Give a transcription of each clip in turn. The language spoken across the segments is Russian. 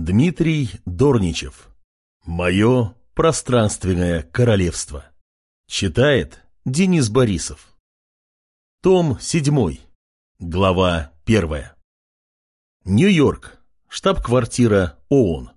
Дмитрий Дорничев. Мое пространственное королевство. Читает Денис Борисов. Том 7. Глава 1. Нью-Йорк. Штаб-квартира ООН.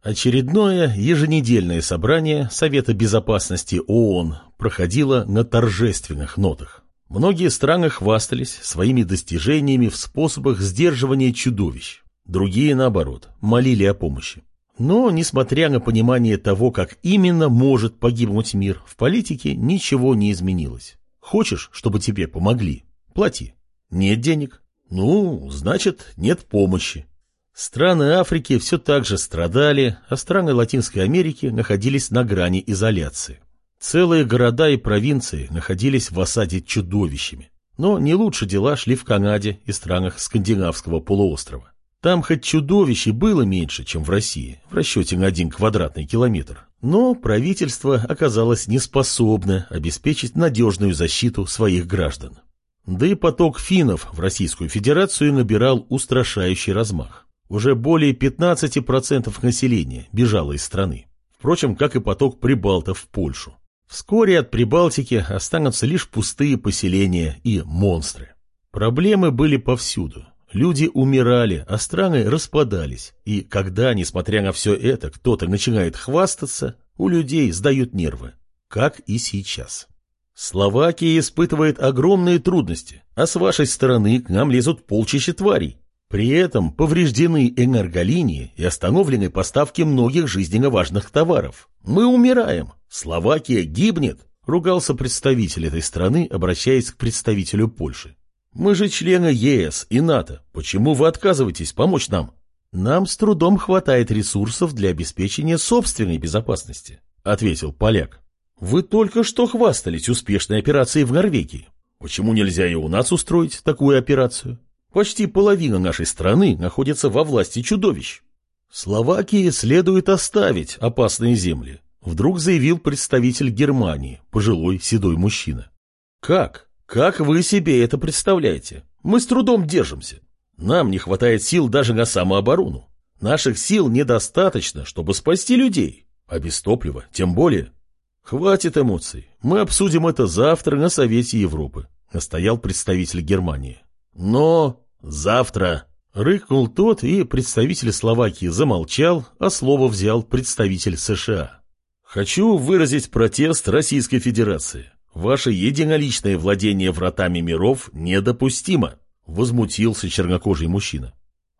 Очередное еженедельное собрание Совета Безопасности ООН проходило на торжественных нотах. Многие страны хвастались своими достижениями в способах сдерживания чудовищ. Другие, наоборот, молили о помощи. Но, несмотря на понимание того, как именно может погибнуть мир, в политике ничего не изменилось. Хочешь, чтобы тебе помогли? Плати. Нет денег? Ну, значит, нет помощи. Страны Африки все так же страдали, а страны Латинской Америки находились на грани изоляции. Целые города и провинции находились в осаде чудовищами. Но не лучше дела шли в Канаде и странах скандинавского полуострова. Там хоть чудовищ было меньше, чем в России, в расчете на один квадратный километр. Но правительство оказалось неспособно обеспечить надежную защиту своих граждан. Да и поток финнов в Российскую Федерацию набирал устрашающий размах. Уже более 15% населения бежало из страны. Впрочем, как и поток прибалтов в Польшу. Вскоре от Прибалтики останутся лишь пустые поселения и монстры. Проблемы были повсюду. Люди умирали, а страны распадались. И когда, несмотря на все это, кто-то начинает хвастаться, у людей сдают нервы. Как и сейчас. Словакия испытывает огромные трудности, а с вашей стороны к нам лезут полчища тварей. При этом повреждены энерголинии и остановлены поставки многих жизненно важных товаров. Мы умираем. Словакия гибнет, ругался представитель этой страны, обращаясь к представителю Польши. Мы же члены ЕС и НАТО. Почему вы отказываетесь помочь нам? Нам с трудом хватает ресурсов для обеспечения собственной безопасности, ответил поляк. Вы только что хвастались успешной операцией в Норвегии. Почему нельзя и у нас устроить такую операцию? Почти половина нашей страны находится во власти чудовищ. Словакии следует оставить опасные земли, вдруг заявил представитель Германии, пожилой седой мужчина. Как? Как вы себе это представляете? Мы с трудом держимся. Нам не хватает сил даже на самооборону. Наших сил недостаточно, чтобы спасти людей. А без топлива тем более. Хватит эмоций. Мы обсудим это завтра на Совете Европы, настоял представитель Германии. Но завтра... Рыкнул тот, и представитель Словакии замолчал, а слово взял представитель США. Хочу выразить протест Российской Федерации. Ваше единоличное владение вратами миров недопустимо, возмутился чернокожий мужчина.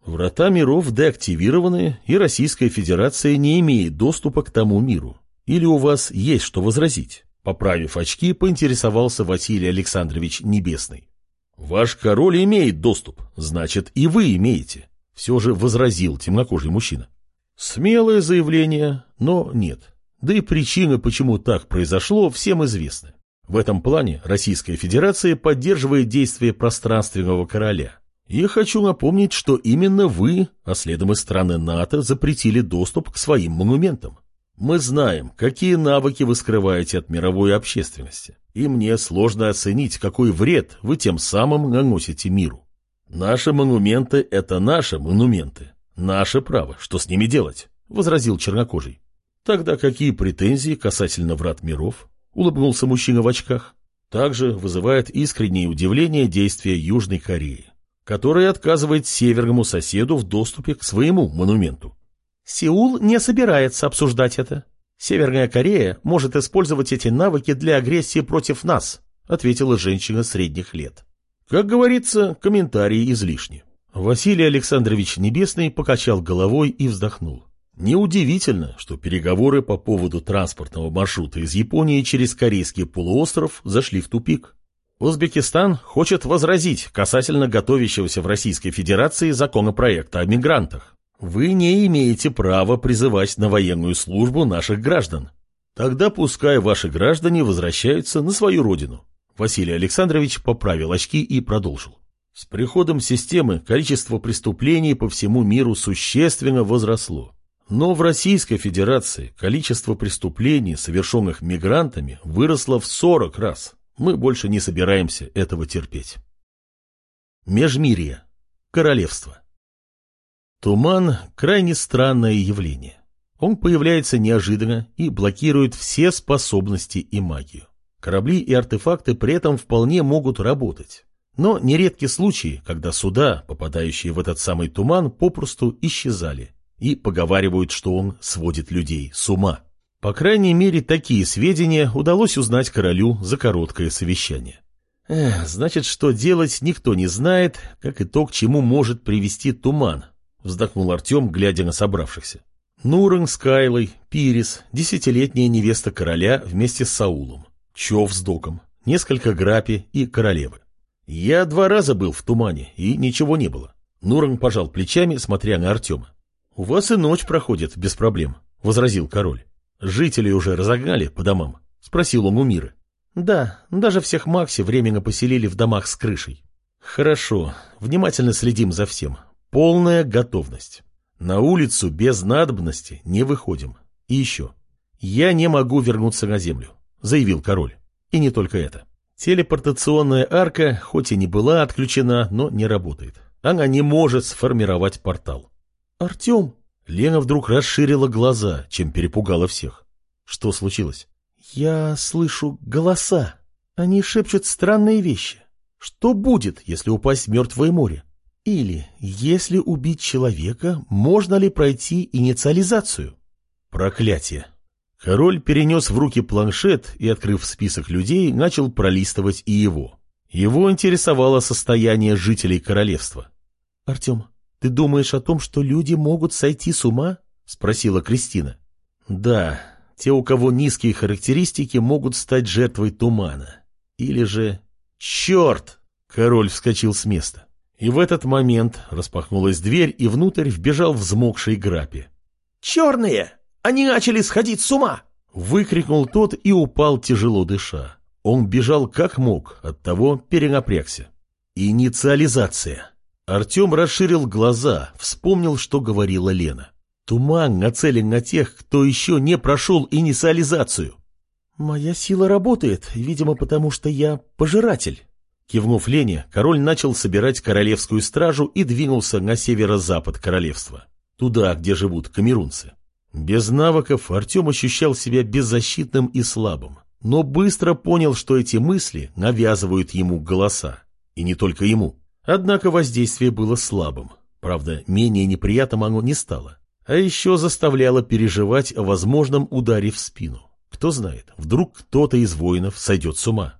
Врата миров деактивированы, и Российская Федерация не имеет доступа к тому миру. Или у вас есть что возразить? Поправив очки, поинтересовался Василий Александрович Небесный. Ваш король имеет доступ, значит и вы имеете. Все же возразил темнокожий мужчина. Смелое заявление, но нет. Да и причины, почему так произошло, всем известны. В этом плане Российская Федерация поддерживает действия пространственного короля. И хочу напомнить, что именно вы, а следом и страны НАТО, запретили доступ к своим монументам. Мы знаем, какие навыки вы скрываете от мировой общественности, и мне сложно оценить, какой вред вы тем самым наносите миру. Наши монументы – это наши монументы. Наше право, что с ними делать, – возразил чернокожий. Тогда какие претензии касательно врат миров? Улыбнулся мужчина в очках. Также вызывает искреннее удивление действия Южной Кореи, которая отказывает северному соседу в доступе к своему монументу. Сеул не собирается обсуждать это. Северная Корея может использовать эти навыки для агрессии против нас, ответила женщина средних лет. Как говорится, комментарии излишни. Василий Александрович Небесный покачал головой и вздохнул. Неудивительно, что переговоры по поводу транспортного маршрута из Японии через Корейский полуостров зашли в тупик. Узбекистан хочет возразить касательно готовящегося в Российской Федерации законопроекта о мигрантах. Вы не имеете права призывать на военную службу наших граждан. Тогда пускай ваши граждане возвращаются на свою родину. Василий Александрович поправил очки и продолжил. С приходом системы количество преступлений по всему миру существенно возросло. Но в Российской Федерации количество преступлений, совершенных мигрантами, выросло в 40 раз. Мы больше не собираемся этого терпеть. Межмирье. Королевство. Туман – крайне странное явление. Он появляется неожиданно и блокирует все способности и магию. Корабли и артефакты при этом вполне могут работать. Но нередки случаи, когда суда, попадающие в этот самый туман, попросту исчезали. И поговаривают, что он сводит людей с ума. По крайней мере, такие сведения удалось узнать королю за короткое совещание. Эх, значит, что делать никто не знает, как и то, к чему может привести туман, вздохнул Артем, глядя на собравшихся. Нурен с Кайлой, Пирис, десятилетняя невеста короля вместе с Саулом, Чов с Доком, несколько грапи и королевы. Я два раза был в тумане, и ничего не было. Нурен пожал плечами, смотря на Артема. — У вас и ночь проходит без проблем, — возразил король. Жители уже разогнали по домам? — спросил он у Миры. — Да, даже всех Макси временно поселили в домах с крышей. — Хорошо, внимательно следим за всем. Полная готовность. На улицу без надобности не выходим. И еще. Я не могу вернуться на землю, заявил король. И не только это. Телепортационная арка, хоть и не была отключена, но не работает. Она не может сформировать портал. Артем! Лена вдруг расширила глаза, чем перепугала всех. Что случилось? Я слышу голоса. Они шепчут странные вещи. Что будет, если упасть в мертвое море? Или, если убить человека, можно ли пройти инициализацию? Проклятие. Король перенес в руки планшет и, открыв список людей, начал пролистывать и его. Его интересовало состояние жителей королевства. — Артем, ты думаешь о том, что люди могут сойти с ума? — спросила Кристина. — Да, те, у кого низкие характеристики, могут стать жертвой тумана. Или же... Черт! Король вскочил с места. И в этот момент распахнулась дверь, и внутрь вбежал взмокший Грапи. «Черные! Они начали сходить с ума!» Выкрикнул тот и упал, тяжело дыша. Он бежал как мог, оттого перенапрягся. Инициализация. Артем расширил глаза, вспомнил, что говорила Лена. Туман нацелен на тех, кто еще не прошел инициализацию. «Моя сила работает, видимо, потому что я пожиратель», Кивнув Лене, король начал собирать королевскую стражу и двинулся на северо-запад королевства, туда, где живут камерунцы. Без навыков Артем ощущал себя беззащитным и слабым, но быстро понял, что эти мысли навязывают ему голоса. И не только ему. Однако воздействие было слабым. Правда, менее неприятным оно не стало. А еще заставляло переживать о возможном ударе в спину. Кто знает, вдруг кто-то из воинов сойдет с ума.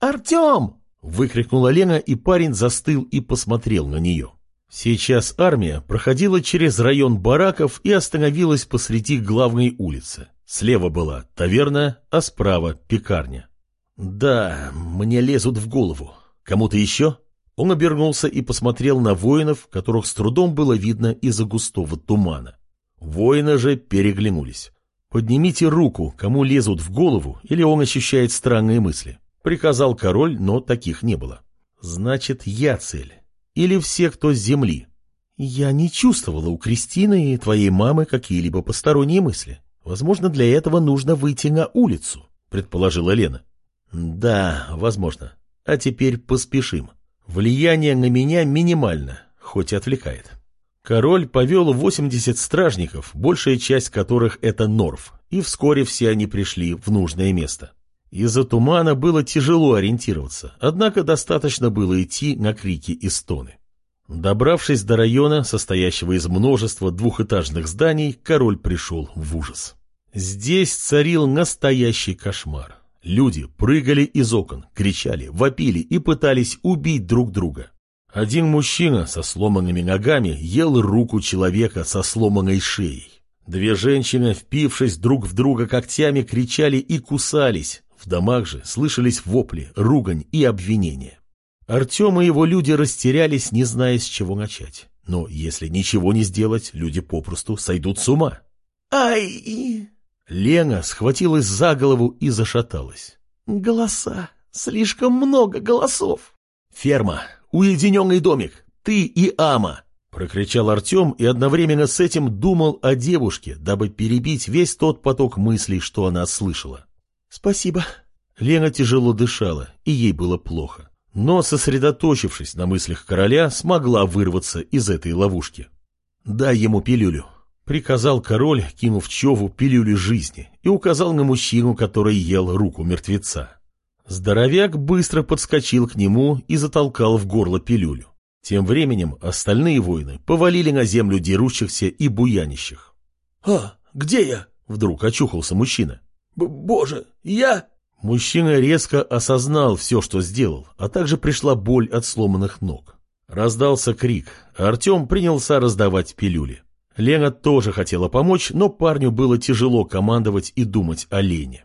«Артем!» Выкрикнула Лена, и парень застыл и посмотрел на нее. Сейчас армия проходила через район бараков и остановилась посреди главной улицы. Слева была таверна, а справа пекарня. «Да, мне лезут в голову. Кому-то еще?» Он обернулся и посмотрел на воинов, которых с трудом было видно из-за густого тумана. Воины же переглянулись. «Поднимите руку, кому лезут в голову, или он ощущает странные мысли». Приказал король, но таких не было. Значит, я цель. Или все, кто с земли. Я не чувствовала у Кристины и твоей мамы какие-либо посторонние мысли. Возможно, для этого нужно выйти на улицу, предположила Лена. Да, возможно. А теперь поспешим. Влияние на меня минимально, хоть и отвлекает. Король повел 80 стражников, большая часть которых это Норф, и вскоре все они пришли в нужное место. Из-за тумана было тяжело ориентироваться, однако достаточно было идти на крики и стоны. Добравшись до района, состоящего из множества двухэтажных зданий, король пришел в ужас. Здесь царил настоящий кошмар. Люди прыгали из окон, кричали, вопили и пытались убить друг друга. Один мужчина со сломанными ногами ел руку человека со сломанной шеей. Две женщины, впившись друг в друга когтями, кричали и кусались, в домах же слышались вопли, ругань и обвинения. Артем и его люди растерялись, не зная, с чего начать. Но если ничего не сделать, люди попросту сойдут с ума. «Ай!» Лена схватилась за голову и зашаталась. «Голоса! Слишком много голосов!» «Ферма! Уединенный домик! Ты и Ама!» Прокричал Артем и одновременно с этим думал о девушке, дабы перебить весь тот поток мыслей, что она слышала. «Спасибо». Лена тяжело дышала, и ей было плохо. Но, сосредоточившись на мыслях короля, смогла вырваться из этой ловушки. «Дай ему пилюлю», — приказал король, кинув Чову пилюлю жизни, и указал на мужчину, который ел руку мертвеца. Здоровяк быстро подскочил к нему и затолкал в горло пилюлю. Тем временем остальные воины повалили на землю дерущихся и буянищих. «А, где я?» — вдруг очухался мужчина. Б «Боже, я...» Мужчина резко осознал все, что сделал, а также пришла боль от сломанных ног. Раздался крик, а Артем принялся раздавать пилюли. Лена тоже хотела помочь, но парню было тяжело командовать и думать о Лене.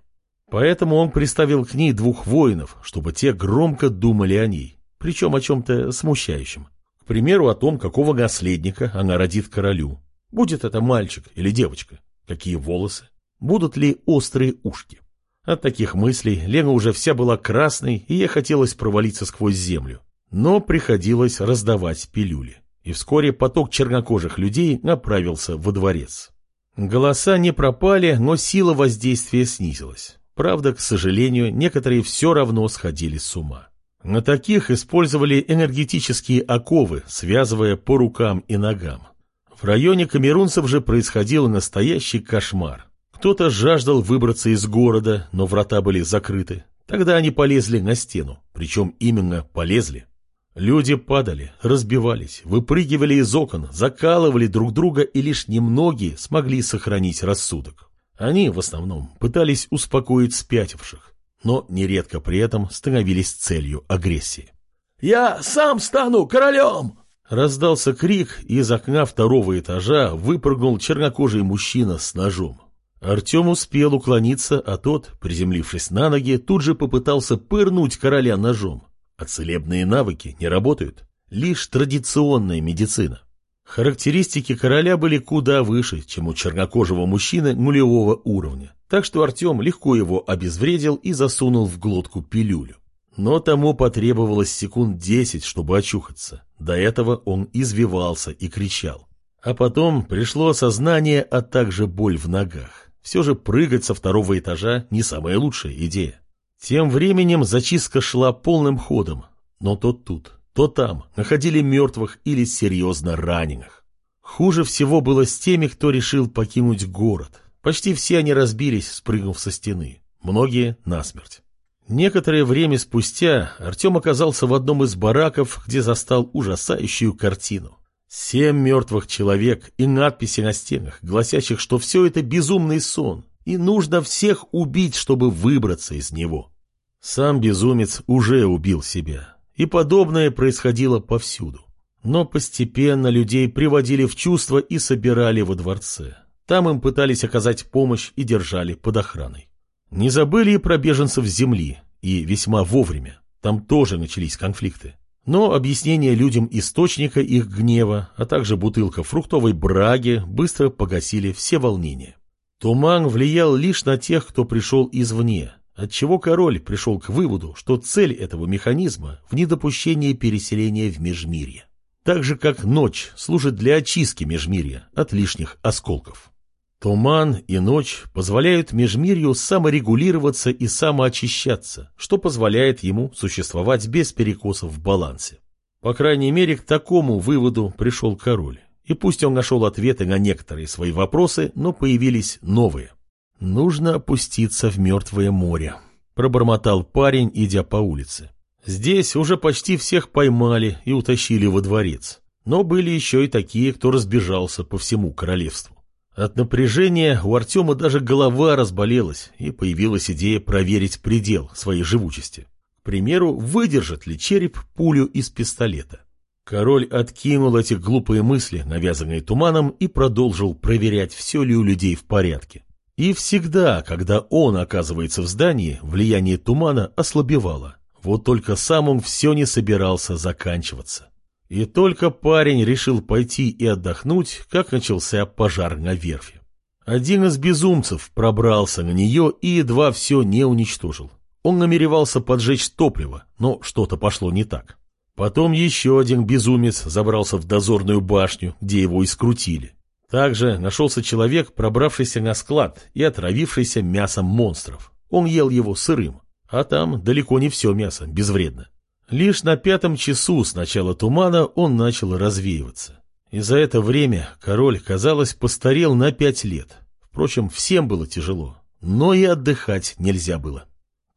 Поэтому он приставил к ней двух воинов, чтобы те громко думали о ней, причем о чем-то смущающем. К примеру, о том, какого наследника она родит королю. Будет это мальчик или девочка, какие волосы, будут ли острые ушки. От таких мыслей Лена уже вся была красной, и ей хотелось провалиться сквозь землю. Но приходилось раздавать пилюли. И вскоре поток чернокожих людей направился во дворец. Голоса не пропали, но сила воздействия снизилась. Правда, к сожалению, некоторые все равно сходили с ума. На таких использовали энергетические оковы, связывая по рукам и ногам. В районе камерунцев же происходил настоящий кошмар. Кто-то жаждал выбраться из города, но врата были закрыты. Тогда они полезли на стену, причем именно полезли. Люди падали, разбивались, выпрыгивали из окон, закалывали друг друга, и лишь немногие смогли сохранить рассудок. Они, в основном, пытались успокоить спятивших, но нередко при этом становились целью агрессии. «Я сам стану королем!» Раздался крик, и из окна второго этажа выпрыгнул чернокожий мужчина с ножом. Артем успел уклониться, а тот, приземлившись на ноги, тут же попытался пырнуть короля ножом. А целебные навыки не работают. Лишь традиционная медицина. Характеристики короля были куда выше, чем у чернокожего мужчины нулевого уровня. Так что Артем легко его обезвредил и засунул в глотку пилюлю. Но тому потребовалось секунд десять, чтобы очухаться. До этого он извивался и кричал. А потом пришло осознание, а также боль в ногах. Все же прыгать со второго этажа не самая лучшая идея. Тем временем зачистка шла полным ходом, но то тут, то там находили мертвых или серьезно раненых. Хуже всего было с теми, кто решил покинуть город. Почти все они разбились, спрыгнув со стены, многие насмерть. Некоторое время спустя Артем оказался в одном из бараков, где застал ужасающую картину. Семь мертвых человек и надписи на стенах, гласящих, что все это безумный сон, и нужно всех убить, чтобы выбраться из него. Сам безумец уже убил себя, и подобное происходило повсюду. Но постепенно людей приводили в чувство и собирали во дворце. Там им пытались оказать помощь и держали под охраной. Не забыли и про беженцев земли, и весьма вовремя. Там тоже начались конфликты. Но объяснение людям источника их гнева, а также бутылка фруктовой браги быстро погасили все волнения. Туман влиял лишь на тех, кто пришел извне, отчего король пришел к выводу, что цель этого механизма в недопущении переселения в Межмирье. Так же, как ночь служит для очистки Межмирья от лишних осколков. Туман и ночь позволяют Межмирью саморегулироваться и самоочищаться, что позволяет ему существовать без перекосов в балансе. По крайней мере, к такому выводу пришел король. И пусть он нашел ответы на некоторые свои вопросы, но появились новые. «Нужно опуститься в мертвое море», — пробормотал парень, идя по улице. Здесь уже почти всех поймали и утащили во дворец. Но были еще и такие, кто разбежался по всему королевству. От напряжения у Артема даже голова разболелась, и появилась идея проверить предел своей живучести. К примеру, выдержит ли череп пулю из пистолета. Король откинул эти глупые мысли, навязанные туманом, и продолжил проверять, все ли у людей в порядке. И всегда, когда он оказывается в здании, влияние тумана ослабевало. Вот только сам он все не собирался заканчиваться. И только парень решил пойти и отдохнуть, как начался пожар на верфи. Один из безумцев пробрался на нее и едва все не уничтожил. Он намеревался поджечь топливо, но что-то пошло не так. Потом еще один безумец забрался в дозорную башню, где его и скрутили. Также нашелся человек, пробравшийся на склад и отравившийся мясом монстров. Он ел его сырым, а там далеко не все мясо безвредно. Лишь на пятом часу с начала тумана он начал развеиваться. И за это время король, казалось, постарел на пять лет. Впрочем, всем было тяжело, но и отдыхать нельзя было.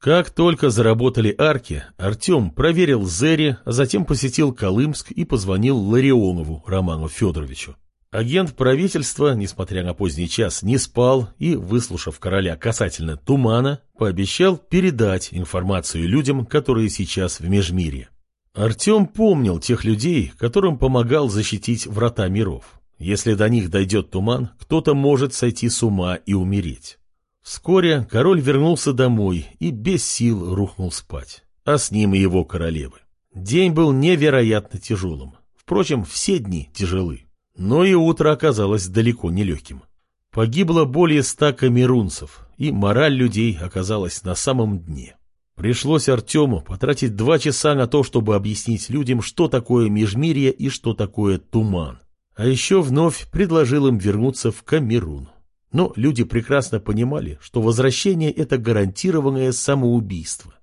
Как только заработали арки, Артем проверил Зери, а затем посетил Колымск и позвонил Ларионову Роману Федоровичу. Агент правительства, несмотря на поздний час, не спал и, выслушав короля касательно тумана, пообещал передать информацию людям, которые сейчас в Межмирье. Артем помнил тех людей, которым помогал защитить врата миров. Если до них дойдет туман, кто-то может сойти с ума и умереть. Вскоре король вернулся домой и без сил рухнул спать, а с ним и его королевы. День был невероятно тяжелым. Впрочем, все дни тяжелы. Но и утро оказалось далеко не легким. Погибло более ста камерунцев, и мораль людей оказалась на самом дне. Пришлось Артему потратить два часа на то, чтобы объяснить людям, что такое межмирье и что такое туман. А еще вновь предложил им вернуться в Камерун. Но люди прекрасно понимали, что возвращение – это гарантированное самоубийство.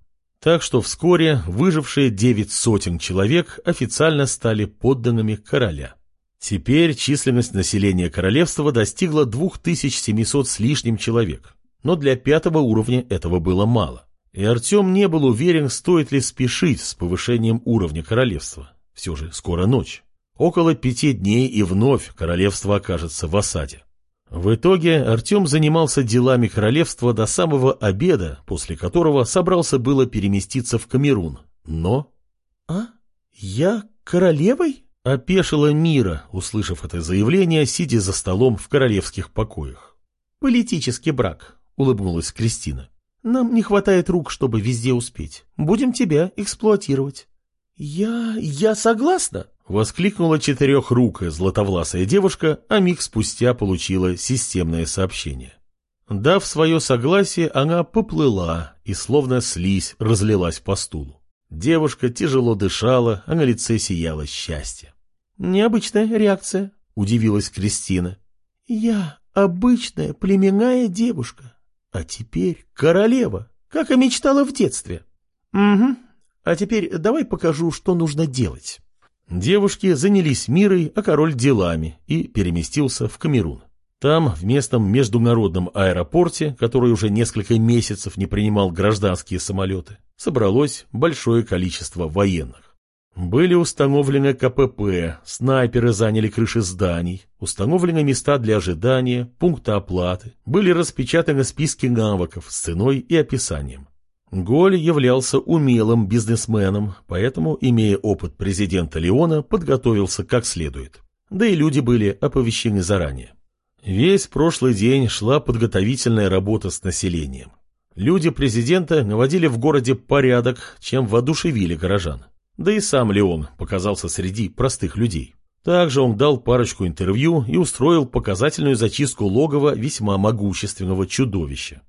Так что вскоре выжившие девять сотен человек официально стали подданными короля. Теперь численность населения королевства достигла 2700 с лишним человек, но для пятого уровня этого было мало. И Артем не был уверен, стоит ли спешить с повышением уровня королевства. Все же скоро ночь. Около пяти дней и вновь королевство окажется в осаде. В итоге Артем занимался делами королевства до самого обеда, после которого собрался было переместиться в Камерун. Но... «А? Я королевой?» Опешила Мира, услышав это заявление, сидя за столом в королевских покоях. «Политический брак», — улыбнулась Кристина. «Нам не хватает рук, чтобы везде успеть. Будем тебя эксплуатировать». «Я... я согласна», — воскликнула четырехрукая златовласая девушка, а миг спустя получила системное сообщение. Дав свое согласие, она поплыла и, словно слизь, разлилась по стулу. Девушка тяжело дышала, а на лице сияло счастье. Необычная реакция, удивилась Кристина. Я обычная племенная девушка, а теперь королева, как и мечтала в детстве. Угу. А теперь давай покажу, что нужно делать. Девушки занялись мирой, а король делами и переместился в Камерун. Там, в местном международном аэропорте, который уже несколько месяцев не принимал гражданские самолеты, собралось большое количество военных. Были установлены КПП, снайперы заняли крыши зданий, установлены места для ожидания, пункты оплаты, были распечатаны списки навыков с ценой и описанием. Голь являлся умелым бизнесменом, поэтому, имея опыт президента Леона, подготовился как следует. Да и люди были оповещены заранее. Весь прошлый день шла подготовительная работа с населением. Люди президента наводили в городе порядок, чем воодушевили горожан. Да и сам Леон показался среди простых людей. Также он дал парочку интервью и устроил показательную зачистку логова весьма могущественного чудовища.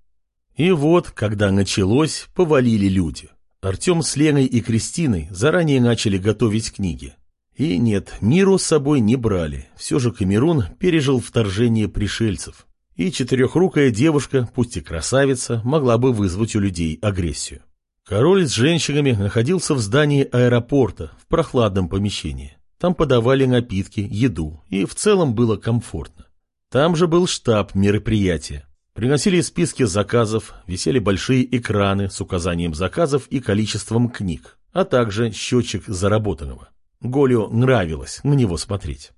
И вот, когда началось, повалили люди. Артем с Леной и Кристиной заранее начали готовить книги. И нет, миру с собой не брали. Все же Камерун пережил вторжение пришельцев. И четырехрукая девушка, пусть и красавица, могла бы вызвать у людей агрессию. Король с женщинами находился в здании аэропорта, в прохладном помещении. Там подавали напитки, еду, и в целом было комфортно. Там же был штаб мероприятия. Приносили списки заказов, висели большие экраны с указанием заказов и количеством книг, а также счетчик заработанного. Голю нравилось на него смотреть.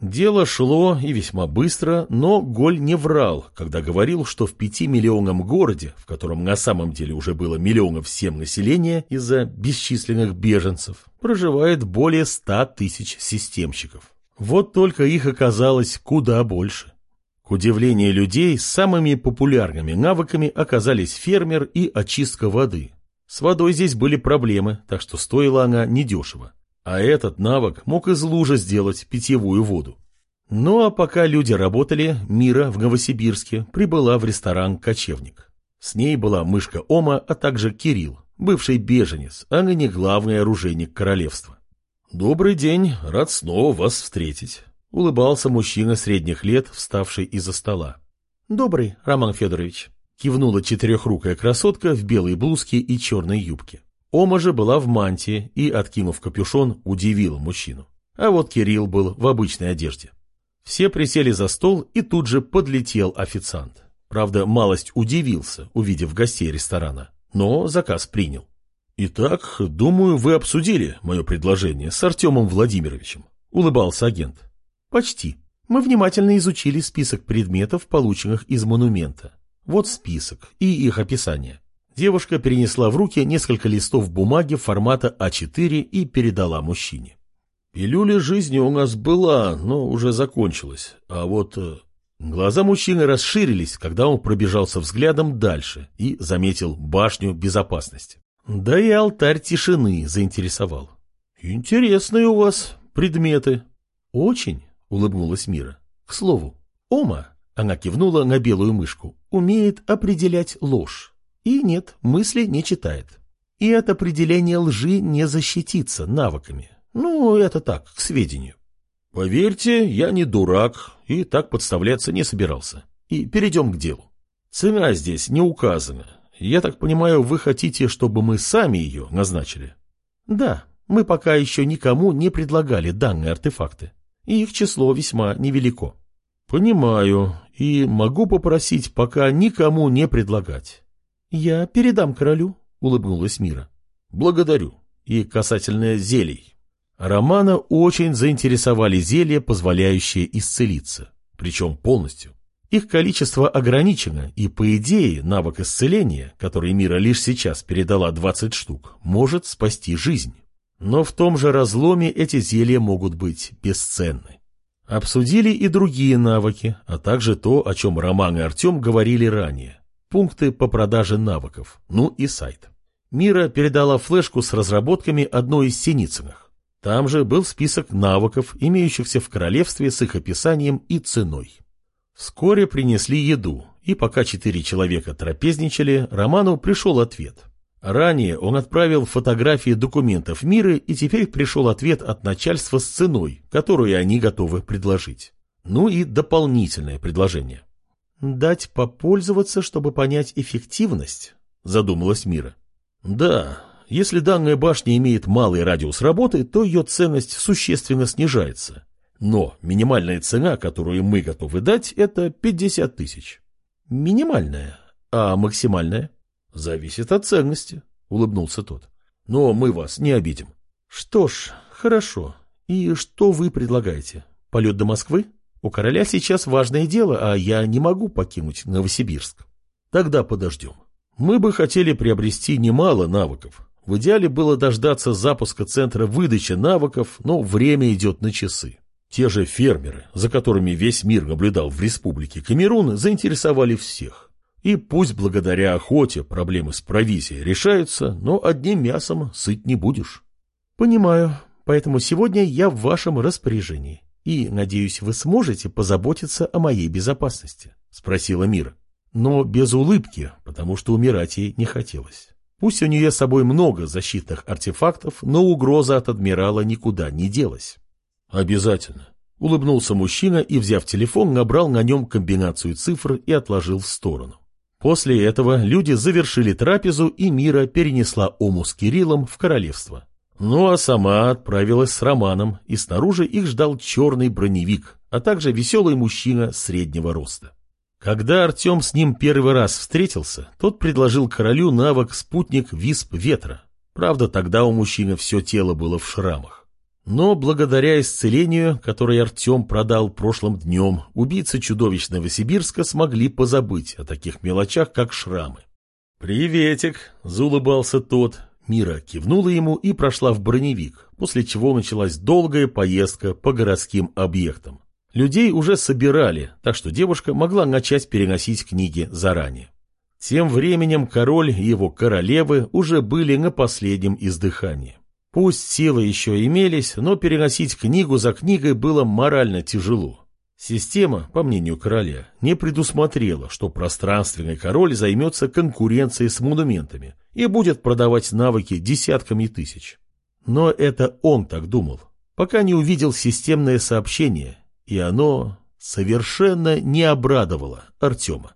Дело шло и весьма быстро, но Голь не врал, когда говорил, что в пятимиллионном городе, в котором на самом деле уже было миллионов семь населения из-за бесчисленных беженцев, проживает более ста тысяч системщиков. Вот только их оказалось куда больше. К удивлению людей, самыми популярными навыками оказались фермер и очистка воды. С водой здесь были проблемы, так что стоила она недешево. А этот навык мог из лужи сделать питьевую воду. Ну а пока люди работали, Мира в Новосибирске прибыла в ресторан «Кочевник». С ней была мышка Ома, а также Кирилл, бывший беженец, а ныне главный оружейник королевства. «Добрый день, рад снова вас встретить», — улыбался мужчина средних лет, вставший из-за стола. «Добрый, Роман Федорович», — кивнула четырехрукая красотка в белой блузке и черной юбке. Ома же была в мантии и, откинув капюшон, удивила мужчину. а вот Кирилл был в обычной одежде. Все присели за стол, и тут же подлетел официант. Правда, малость удивился, увидев гостей ресторана, но заказ принял. «Итак, думаю, вы обсудили мое предложение с Артемом Владимировичем», — улыбался агент. «Почти. Мы внимательно изучили список предметов, полученных из монумента. Вот список и их описание». Девушка перенесла в руки несколько листов бумаги формата А4 и передала мужчине. «Пилюля жизни у нас была, но уже закончилась. А вот...» э, Глаза мужчины расширились, когда он пробежался взглядом дальше и заметил башню безопасности. Да и алтарь тишины заинтересовал. «Интересные у вас предметы». «Очень», — улыбнулась Мира. «К слову, Ома, — она кивнула на белую мышку, — умеет определять ложь. И нет, мысли не читает. И от определения лжи не защититься навыками. Ну, это так, к сведению». «Поверьте, я не дурак и так подставляться не собирался. И перейдем к делу. Цена здесь не указана, я так понимаю, вы хотите, чтобы мы сами ее назначили? Да, мы пока еще никому не предлагали данные артефакты. И их число весьма невелико. Понимаю. И могу попросить пока никому не предлагать. Я передам королю, улыбнулась Мира. Благодарю. И касательно зелий. Романа очень заинтересовали зелья, позволяющие исцелиться. Причем полностью. Их количество ограничено, и, по идее, навык исцеления, который Мира лишь сейчас передала 20 штук, может спасти жизнь. Но в том же разломе эти зелья могут быть бесценны. Обсудили и другие навыки, а также то, о чем Роман и Артем говорили ранее. Пункты по продаже навыков, ну и сайт. Мира передала флешку с разработками одной из Синицыных. Там же был список навыков, имеющихся в королевстве с их описанием и ценой. Вскоре принесли еду, и пока четыре человека трапезничали, Роману пришел ответ. Ранее он отправил фотографии документов мира, и теперь пришел ответ от начальства с ценой, которую они готовы предложить. Ну и дополнительное предложение. «Дать попользоваться, чтобы понять эффективность?» – задумалась Мира. «Да, если данная башня имеет малый радиус работы, то ее ценность существенно снижается. Но минимальная цена, которую мы готовы дать, это 50 тысяч. Минимальная. А максимальная? Зависит от ценности, улыбнулся тот. Но мы вас не обидим. Что ж, хорошо. И что вы предлагаете? Полет до Москвы? У короля сейчас важное дело, а я не могу покинуть Новосибирск. Тогда подождем. Мы бы хотели приобрести немало навыков. В идеале было дождаться запуска центра выдачи навыков, но время идет на часы. Те же фермеры, за которыми весь мир наблюдал в республике Камерун, заинтересовали всех. И пусть благодаря охоте проблемы с провизией решаются, но одним мясом сыт не будешь. Понимаю, поэтому сегодня я в вашем распоряжении. И, надеюсь, вы сможете позаботиться о моей безопасности, спросила Мира. Но без улыбки, потому что умирать ей не хотелось. Пусть у нее с собой много защитных артефактов, но угроза от адмирала никуда не делась. «Обязательно», — улыбнулся мужчина и, взяв телефон, набрал на нем комбинацию цифр и отложил в сторону. После этого люди завершили трапезу, и Мира перенесла Ому с Кириллом в королевство. Ну а сама отправилась с Романом, и снаружи их ждал черный броневик, а также веселый мужчина среднего роста. Когда Артем с ним первый раз встретился, тот предложил королю навык «Спутник Висп Ветра». Правда, тогда у мужчины все тело было в шрамах. Но благодаря исцелению, которое Артем продал прошлым днем, убийцы чудовищ Новосибирска смогли позабыть о таких мелочах, как шрамы. «Приветик!» – заулыбался тот. Мира кивнула ему и прошла в броневик, после чего началась долгая поездка по городским объектам. Людей уже собирали, так что девушка могла начать переносить книги заранее. Тем временем король и его королевы уже были на последнем издыхании. Пусть силы еще имелись, но переносить книгу за книгой было морально тяжело. Система, по мнению короля, не предусмотрела, что пространственный король займется конкуренцией с монументами и будет продавать навыки десятками тысяч. Но это он так думал, пока не увидел системное сообщение, и оно совершенно не обрадовало Артема.